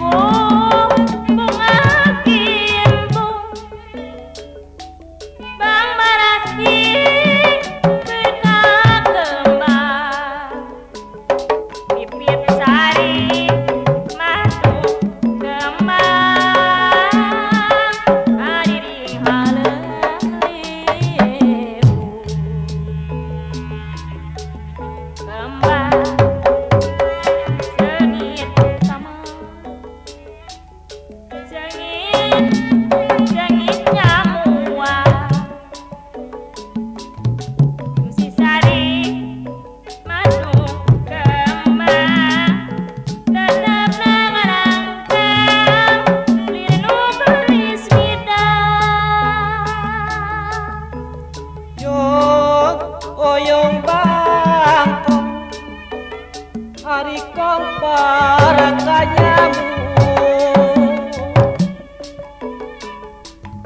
Oh.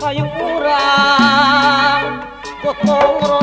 Kayu kurang, kotong.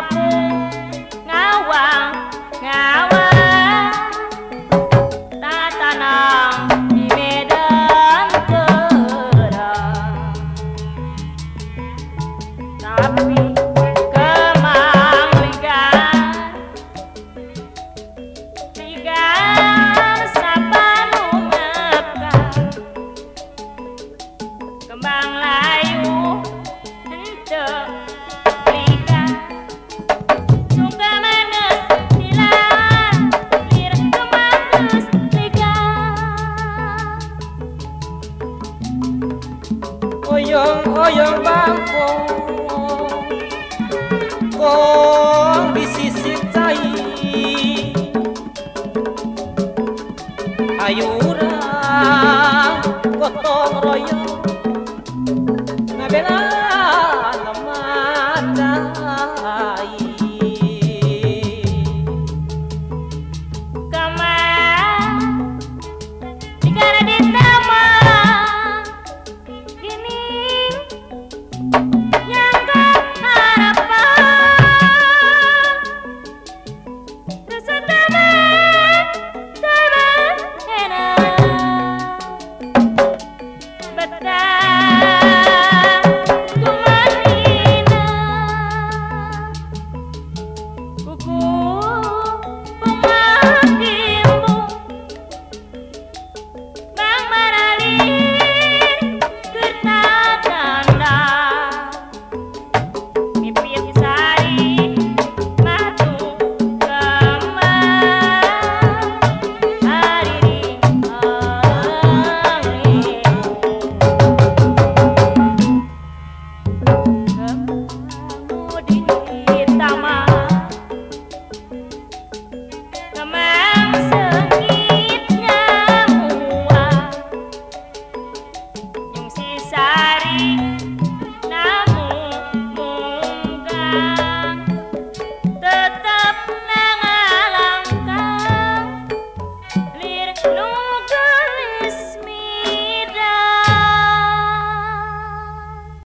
ngập ngã hoàng ngã oyong oyong bangkong kong di sisi cai ayurang gotong royong. Ngabela namata